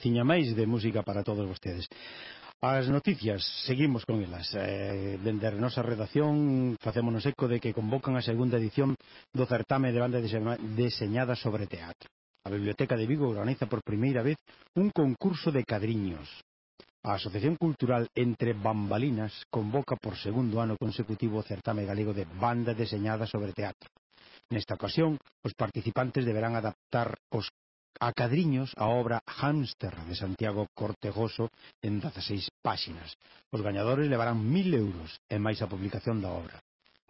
peciña máis de música para todos vostedes. As noticias, seguimos con elas. Eh, dende a nosa redacción facémonos eco de que convocan a segunda edición do certame de banda deseñada sobre teatro. A Biblioteca de Vigo organiza por primeira vez un concurso de cadriños. A Asociación Cultural Entre Bambalinas convoca por segundo ano consecutivo o certame galego de banda deseñada sobre teatro. Nesta ocasión, os participantes deberán adaptar os a cadriños a obra Hamster de Santiago Cortegoso en 16 páxinas. Os gañadores levarán 1000 euros e máis a publicación da obra.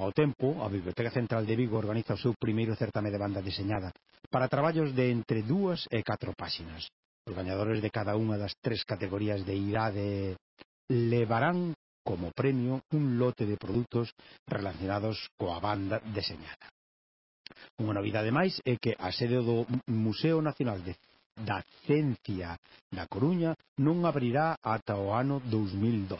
Ao tempo, a Biblioteca Central de Vigo organiza o seu primeiro certame de banda diseñada para traballos de entre dúas e catro páxinas. Os gañadores de cada unha das tres categorías de idade levarán como premio un lote de produtos relacionados coa banda deseñada. Unha novidade máis é que a sede do Museo Nacional de da Ciencia da Coruña non abrirá ata o ano 2012.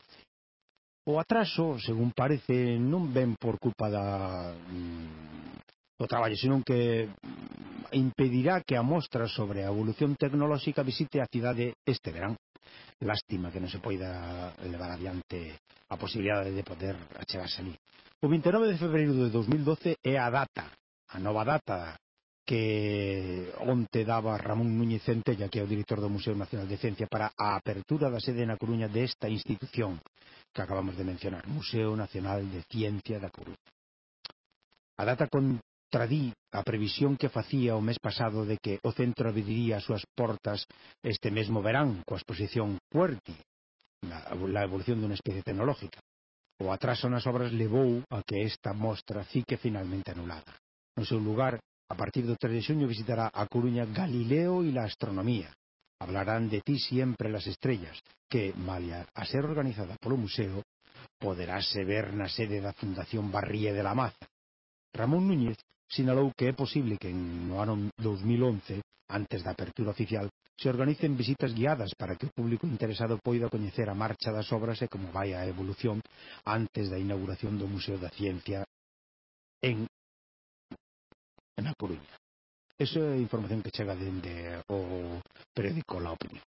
O atraso, según parece, non ven por culpa da mm, do traballo, senón que impedirá que a mostra sobre a evolución tecnolóxica visite a cidade este verán. Lástima que non se poida levar adiante a posibilidade de poder achegarse ali. O 29 de febreiro de 2012 é a data a nova data que onte daba Ramón Núñez Centella, que é o director do Museo Nacional de Ciencia, para a apertura da sede na Coruña desta institución que acabamos de mencionar, Museo Nacional de Ciencia da Coruña. A data contradí a previsión que facía o mes pasado de que o centro abriría as súas portas este mesmo verán coa exposición Puerti, la evolución dunha especie tecnológica. O atraso nas obras levou a que esta mostra fique finalmente anulada. No seu lugar, a partir do 3 de xuño visitará a Coruña Galileo e la Astronomía. Hablarán de ti siempre las estrellas, que, malia a ser organizada polo museo, poderáse ver na sede da Fundación Barríe de la Maza. Ramón Núñez sinalou que é posible que no ano 2011, antes da apertura oficial, se organicen visitas guiadas para que o público interesado poida coñecer a marcha das obras e como vai a evolución antes da inauguración do Museo da Ciencia en na Coruña. Esa é a información que chega dende o periódico La Opinión.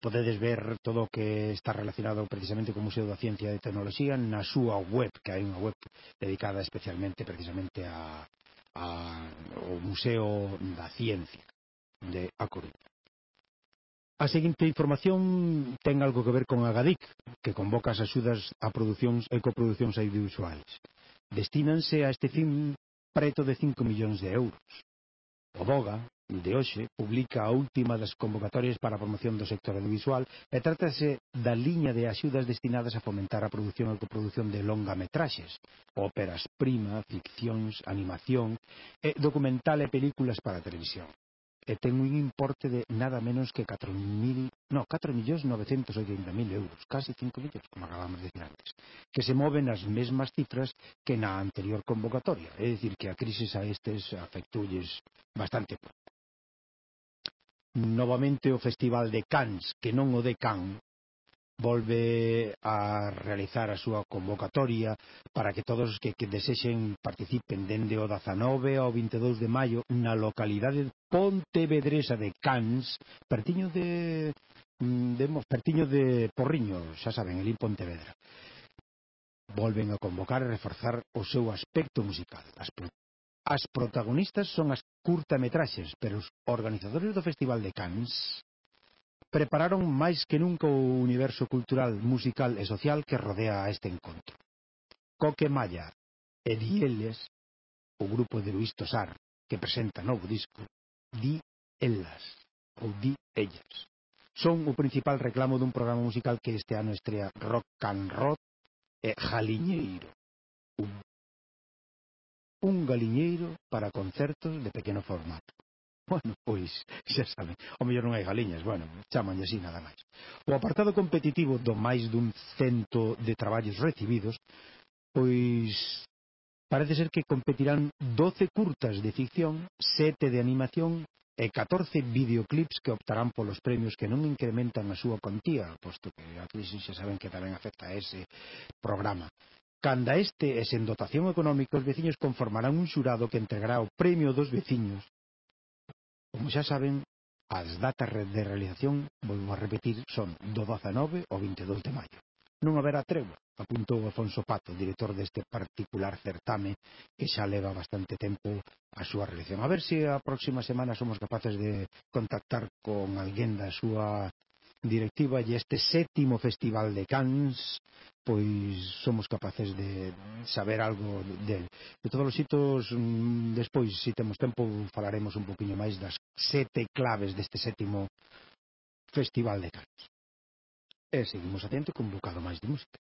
Podedes ver todo o que está relacionado precisamente co Museo da Ciencia e Tecnoloxía na súa web, que hai unha web dedicada especialmente precisamente a, a o Museo da Ciencia de A Coruña. A seguinte información ten algo que ver con Agadic, que convoca as axudas a producións e coproducións audiovisuais. Destínanse a este fin preto de 5 millóns de euros. O Boga, de hoxe, publica a última das convocatorias para a promoción do sector audiovisual e trátase da liña de axudas destinadas a fomentar a produción e coproducción de longa metraxes, óperas prima, ficcións, animación, e documental e películas para televisión. Eh, e ten un importe de nada menos que 4.000, no, 4.980.000 euros, casi 5 millóns, como acabamos de decir antes, que se moven as mesmas cifras que na anterior convocatoria, é dicir, que a crisis a estes afectoulles bastante pouco. Novamente o Festival de Cans, que non o de Can, volve a realizar a súa convocatoria para que todos os que, que desexen participen dende o 19 ao 22 de maio na localidade pontevedresa de Cans, pertiño de, mm, de pertiño de Porriño, xa saben, el Pontevedra. Volven a convocar e reforzar o seu aspecto musical. As, pro, as protagonistas son as curtametraxes, pero os organizadores do Festival de Cans prepararon máis que nunca o universo cultural, musical e social que rodea a este encontro. Coque Malla e Dieles, o grupo de Luis Tosar, que presenta novo disco, Di Elas, ou Di Ellas. Son o principal reclamo dun programa musical que este ano estrea Rock and Roll e Jaliñeiro. Un, un galiñeiro para concertos de pequeno formato. Bueno, pois, xa saben, o mellor non hai galiñas, bueno, chamanlle así nada máis. O apartado competitivo do máis dun cento de traballos recibidos, pois parece ser que competirán 12 curtas de ficción, 7 de animación e 14 videoclips que optarán polos premios que non incrementan a súa contía, posto que a crise xa saben que tamén afecta a ese programa. Canda este e sen dotación económica, os veciños conformarán un xurado que entregará o premio dos veciños Como xa saben, as datas de realización, volvo a repetir, son do 19 ao 22 de maio. Non haberá tregua, apuntou Afonso Pato, director deste particular certame que xa leva bastante tempo a súa realización. A ver se a próxima semana somos capaces de contactar con alguén da súa directiva e este sétimo Festival de Cans pois somos capaces de saber algo del. De todos os xitos, mm, despois, se temos tempo, falaremos un poquinho máis das sete claves deste sétimo Festival de Cans. E eh, seguimos adiante con un bocado máis de música.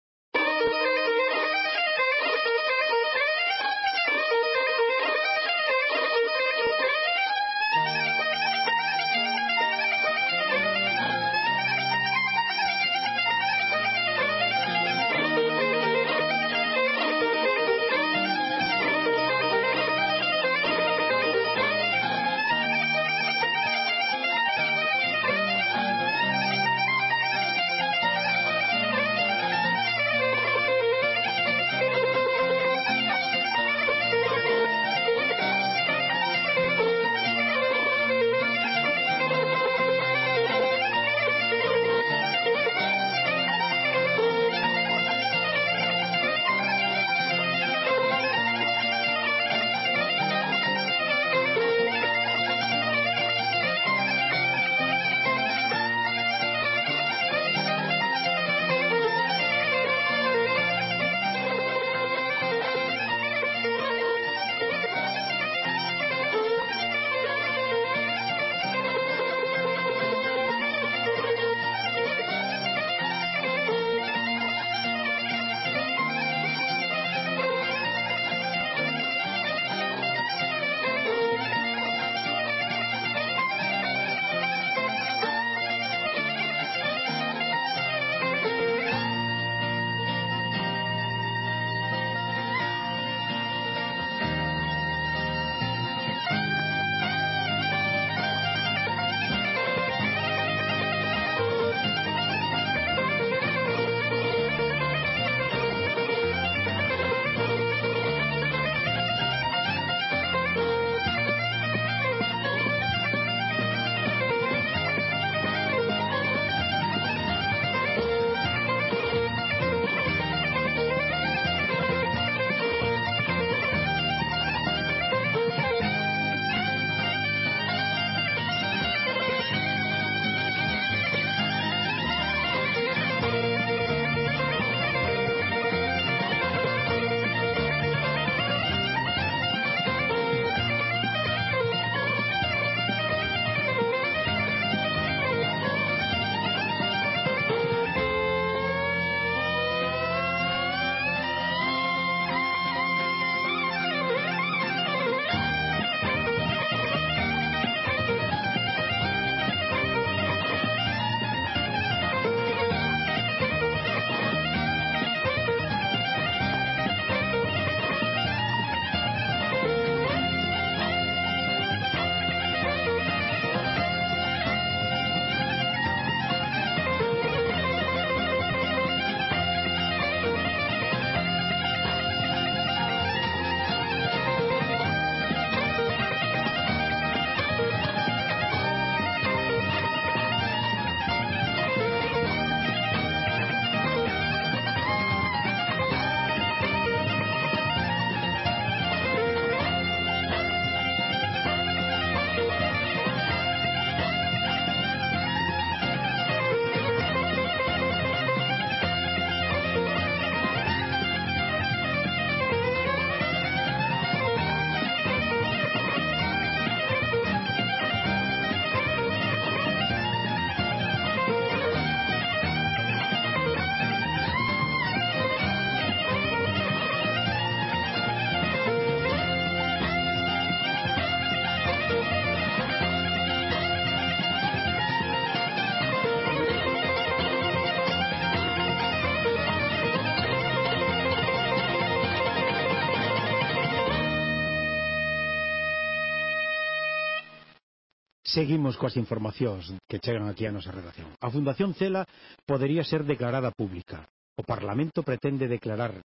Seguimos coas informacións que chegan aquí a nosa redacción. A Fundación Cela podería ser declarada pública. O Parlamento pretende declarar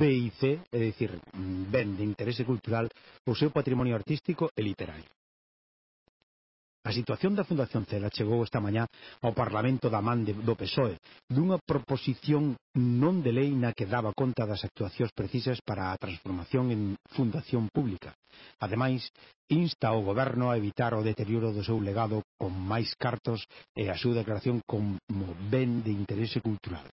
BIC, é dicir, mm, Ben de Interese Cultural, o seu patrimonio artístico e literario. A situación da Fundación Cela chegou esta mañá ao Parlamento da man de, do PSOE dunha proposición non de lei na que daba conta das actuacións precisas para a transformación en fundación pública. Ademais, insta o goberno a evitar o deterioro do seu legado con máis cartos e a súa declaración como ben de interese cultural.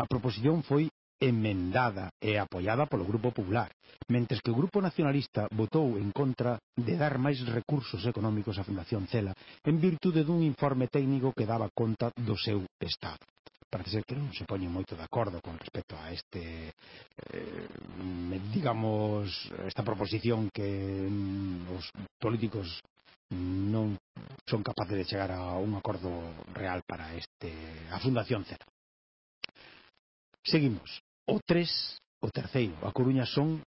A proposición foi emendada e apoiada polo Grupo Popular, mentres que o Grupo Nacionalista votou en contra de dar máis recursos económicos á Fundación Cela en virtude dun informe técnico que daba conta do seu estado. Parece ser que non se poñen moito de acordo con respecto a este, eh, digamos, esta proposición que mm, os políticos non son capaces de chegar a un acordo real para este a Fundación Cela. Seguimos o tres, o terceiro, a Coruña son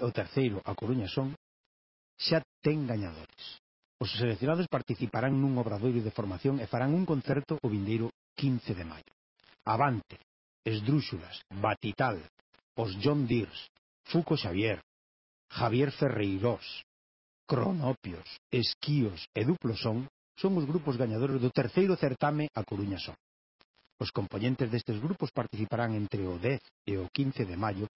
o terceiro, a Coruña son xa ten gañadores. Os seleccionados participarán nun obradoiro de formación e farán un concerto o vindeiro 15 de maio. Avante, Esdrúxulas, Batital, os John Deers, Fuco Xavier, Javier Ferreirós, Cronopios, Esquíos e Duplosón son os grupos gañadores do terceiro certame A Coruña Son. Os compoñentes destes grupos participarán entre o 10 e o 15 de maio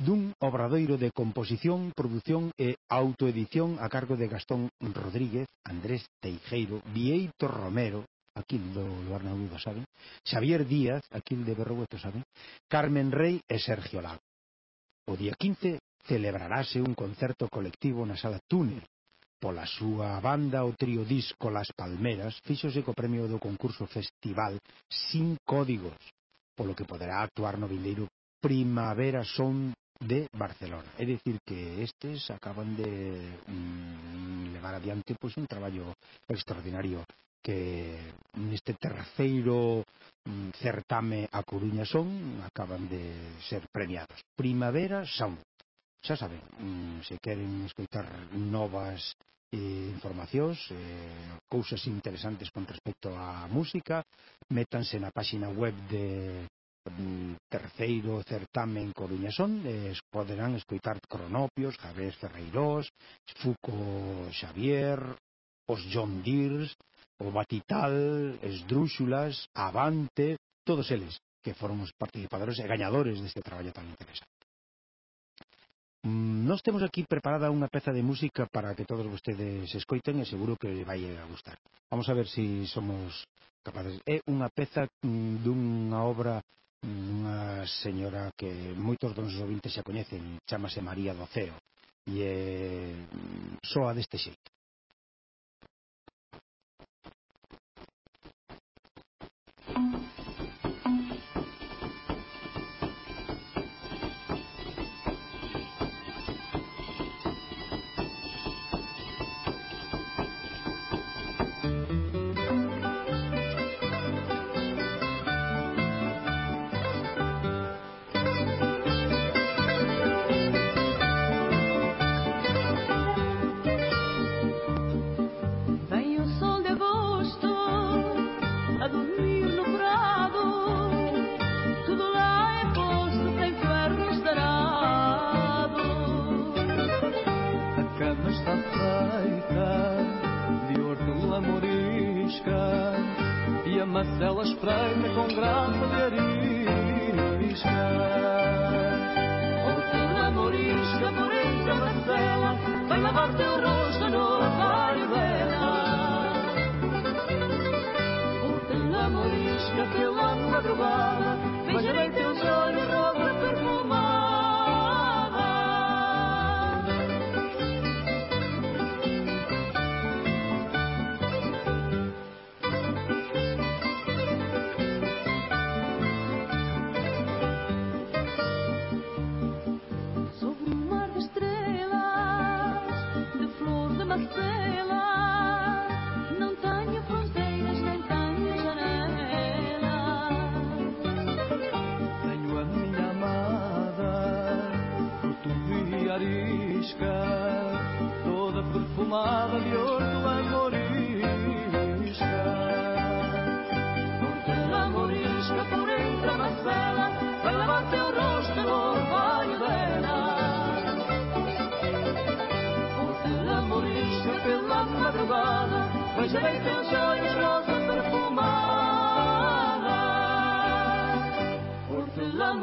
dun obradoiro de composición, produción e autoedición a cargo de Gastón Rodríguez, Andrés Teijeiro, Vieito Romero, aquí do Luar saben? Xavier Díaz, aquí de Berrogueto, saben? Carmen Rey e Sergio Lago. O día 15 celebrarase un concerto colectivo na sala Túnel, Pola súa banda, o trío disco Las Palmeras fíxose co premio do concurso festival Sin Códigos, polo que poderá actuar no vindeiro Primavera Son de Barcelona. É dicir que estes acaban de mm, levar adiante pois un traballo extraordinario que neste terceiro mm, certame a Coruña Son acaban de ser premiados. Primavera Sound. Xa saben, mm, se queren escoitar novas eh, informacións, eh, cousas interesantes con respecto á música, métanse na páxina web de mm, terceiro certamen Coruña Son eh, poderán escoitar Cronopios, Javier Ferreirós Fuco Xavier os John Deers o Batital, Esdrúxulas Avante, todos eles que foron os participadores e gañadores deste traballo tan interesante. Mm, nós temos aquí preparada unha peza de música para que todos vostedes escoiten e seguro que vai a gustar. Vamos a ver se si somos capaces. É unha peza mm, dunha obra mm, dunha señora que moitos dos nosos ouvintes xa coñecen, chamase María do Ceo, e soa deste xeito. me con gran mulherisca Outra morisca, morenta, marcela Vai lavar teu rosto toda perfumada de hortelã morisca. teu morisca, por entre a macela, vai lavar teu rosto no orvalho dela. Hortelã morisca, pela madrugada, vai gerar olhos joias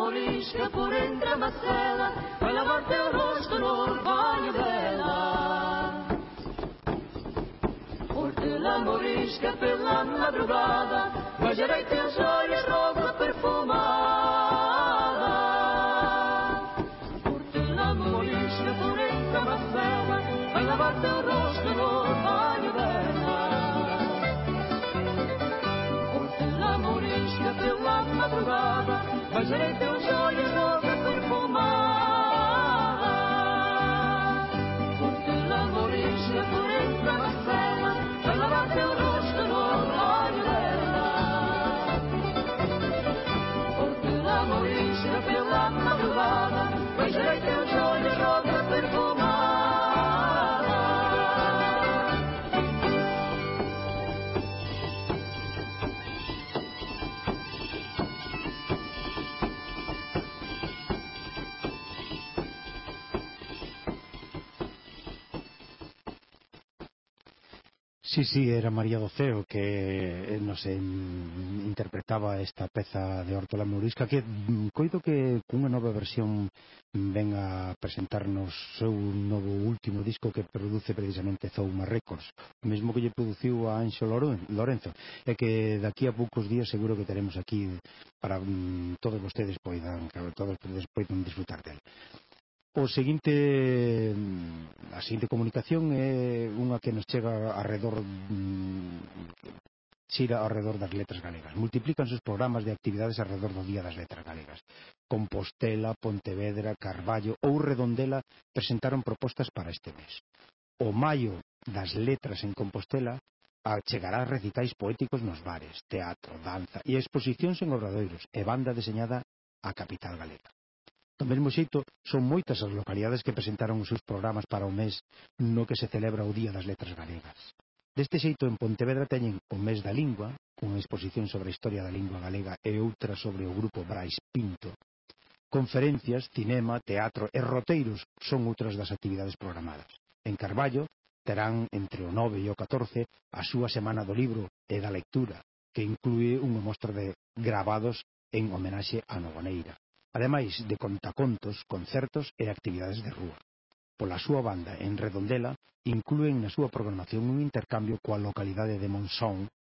morisca por entre a macela Vai lavar teu rosto no orvalho dela. Hortelã morisca pela madrugada Beijarei teus olhos rosa perfumada. Hortelã morisca por entre a macela Vai lavar teu rosto no orvalho dela. Hortelã morisca pela madrugada Beijarei teus Sí, sí, era María Doceo que eh, nos en, interpretaba esta peza de Hortola Mourisca que mm, coido que cunha nova versión ven a presentarnos seu novo último disco que produce precisamente Zouma Records o mesmo que lle produciu a Anxo Lorenzo e que daqui a poucos días seguro que teremos aquí para um, todos vostedes poidan, que todos vostedes poidan disfrutar del. O seguinte mm, a seguinte comunicación é unha que nos chega alrededor mm, xira alrededor das letras galegas. Multiplican os programas de actividades alrededor do Día das Letras Galegas. Compostela, Pontevedra, Carballo ou Redondela presentaron propostas para este mes. O maio das letras en Compostela chegará recitais poéticos nos bares, teatro, danza e exposicións en obradoiros e banda deseñada a capital galega. Do mesmo xeito, son moitas as localidades que presentaron os seus programas para o mes no que se celebra o Día das Letras Galegas. Deste xeito, en Pontevedra teñen o mes da lingua, unha exposición sobre a historia da lingua galega e outra sobre o grupo Brais Pinto. Conferencias, cinema, teatro e roteiros son outras das actividades programadas. En Carballo terán entre o 9 e o 14 a súa Semana do Libro e da Lectura, que inclúe unha mostra de grabados en homenaxe a Novoneira ademais de contacontos, concertos e actividades de rúa. Pola súa banda, en Redondela, incluen na súa programación un intercambio coa localidade de Monzón,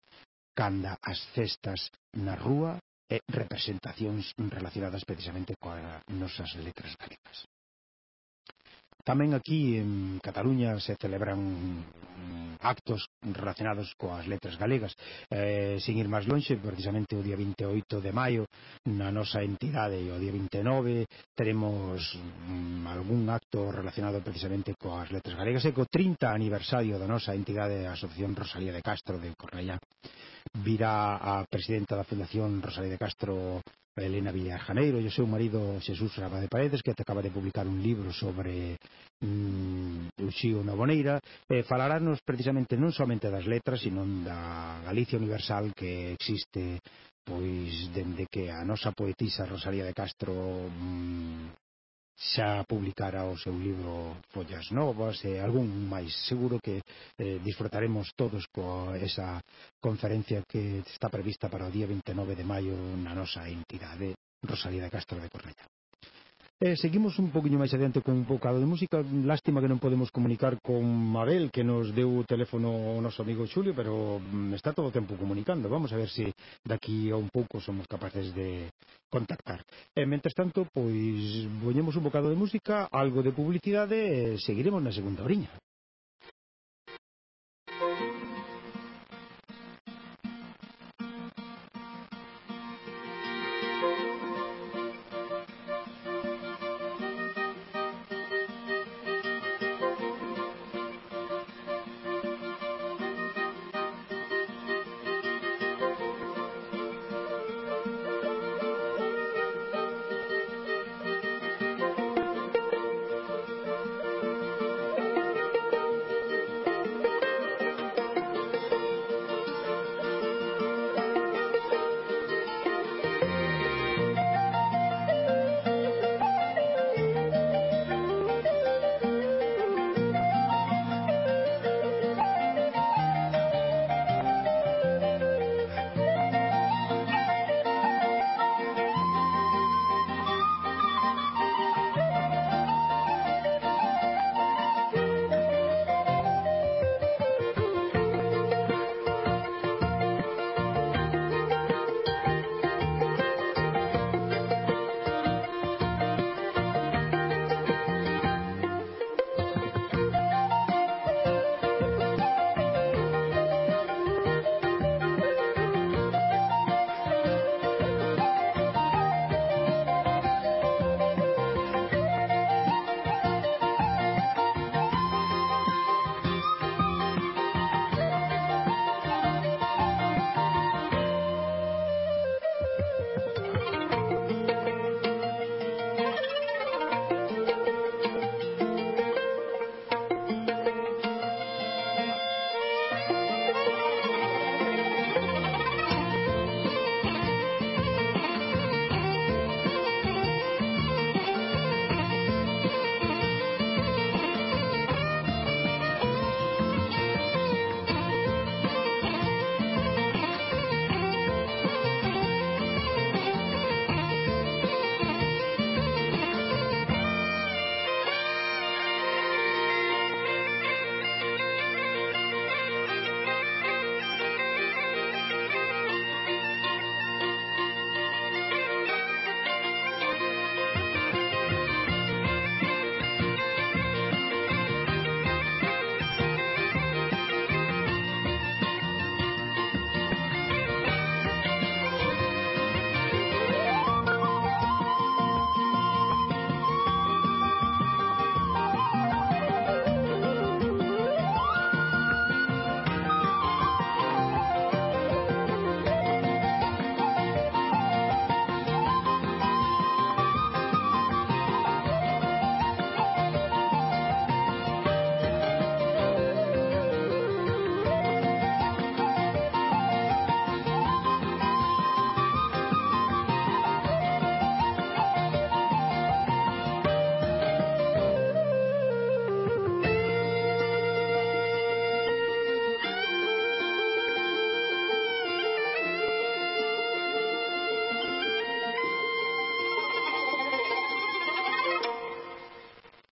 canda as festas na rúa e representacións relacionadas precisamente coas nosas letras galegas. Tamén aquí en Cataluña se celebran mm, actos relacionados coas letras galegas. Eh, sin ir máis lonxe, precisamente o día 28 de maio na nosa entidade e o día 29 teremos mm, algún acto relacionado precisamente coas letras galegas. E co 30 aniversario da nosa entidade Asociación Rosalía de Castro de Cornellá virá a presidenta da Fundación Rosalía de Castro Elena Villar Janeiro e o seu marido Xesús Raba de Paredes que acaba de publicar un libro sobre mm, Uxío na Boneira e falarános precisamente non somente das letras sino da Galicia Universal que existe pois dende que a nosa poetisa Rosalía de Castro mm, xa publicara o seu libro Follas Novas e algún máis. Seguro que eh, disfrutaremos todos co esa conferencia que está prevista para o día 29 de maio na nosa entidade Rosalía de Castro de Cornella. Eh, seguimos un poquinho máis adiante con un bocado de música. Lástima que non podemos comunicar con Mabel Que nos deu o teléfono o noso amigo Xulio Pero mm, está todo o tempo comunicando. Vamos a ver se daqui a un pouco somos capaces de contactar. E eh, mentres tanto, pois, voñemos un bocado de música Algo de publicidade E seguiremos na segunda oriña.